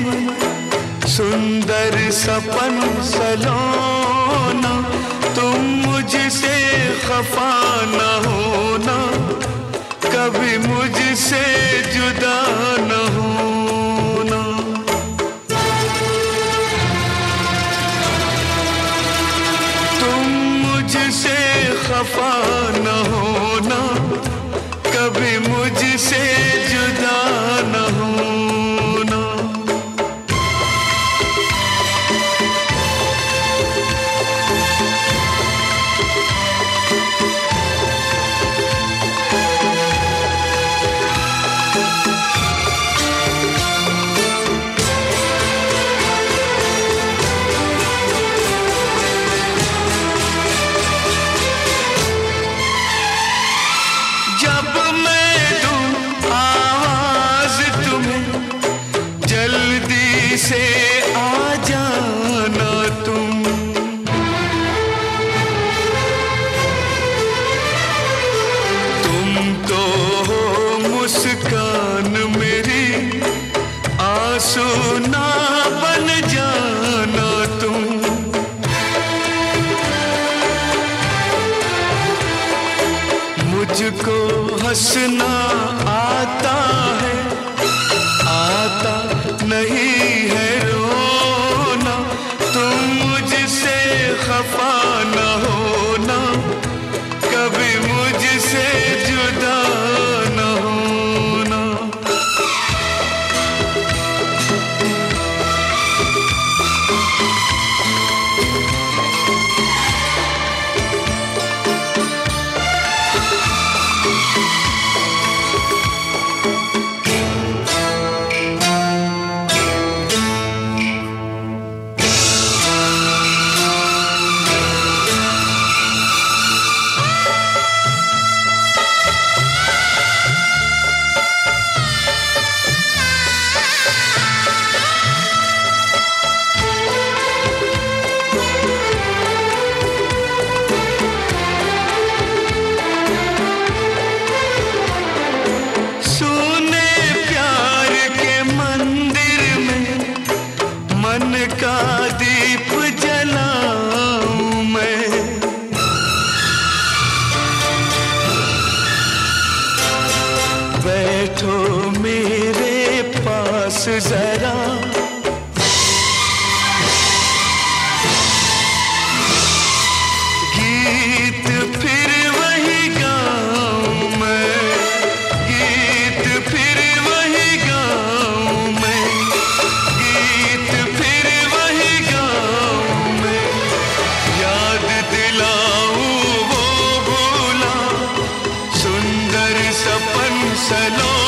जीवन सुंदर सपन सलोना, तुम मुझसे खफा न होना, कभी मुझसे जुदा न होना। तुम मुझसे खफा न होना, कभी मुझसे मुझको हंसना जरा। गीत फिर वही गाऊं मैं। गीत फिर वही गाऊं मैं। गीत फिर वही गाऊं मैं। याद दिलाऊं वो भूला। सुंदर सपन सलो